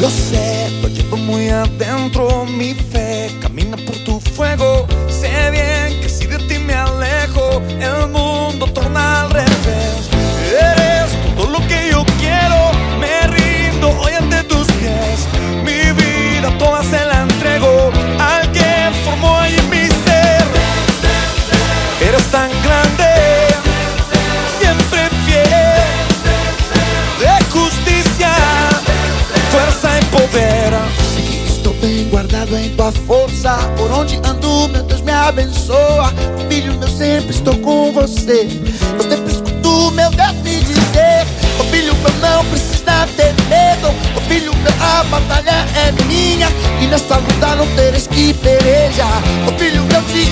Lo sé, lo llevo muy adentro mi fe, camina por tu fuego. força. Por onde ando, meu Deus me abençoa. Filho meu, sempre estou com você. Eu sempre escuto meu Deus me dizer: oh, filho meu, não precisa ter medo. Oh, filho meu, a batalha é minha. E nessa luta não teres que pelejar. Oh, filho meu, te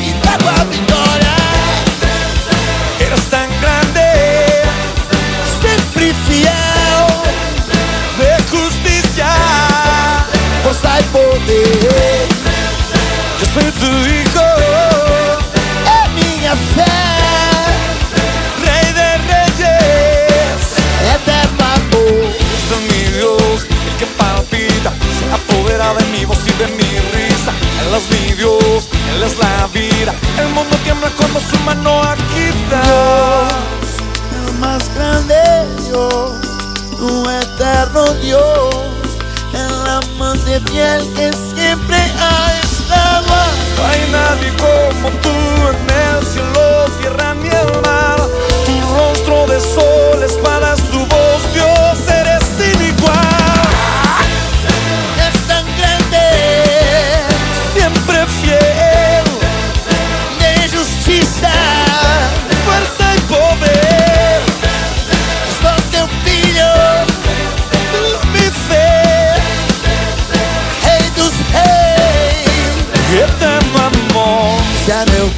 voz y de mi risa. Él es mi Dios, Él es la vida. El mundo tiembla cuando su mano agita. el más grande Dios, tu eterno Dios, el amante fiel que siempre ha estado. No hay nadie como tú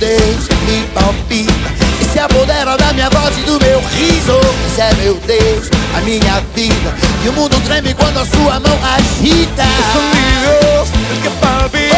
Deus me palpita E se apodera da minha voz e do meu riso. Esse é meu Deus, a minha vida. E o mundo treme quando a sua mão agita. Es mi Dios, el que palpita,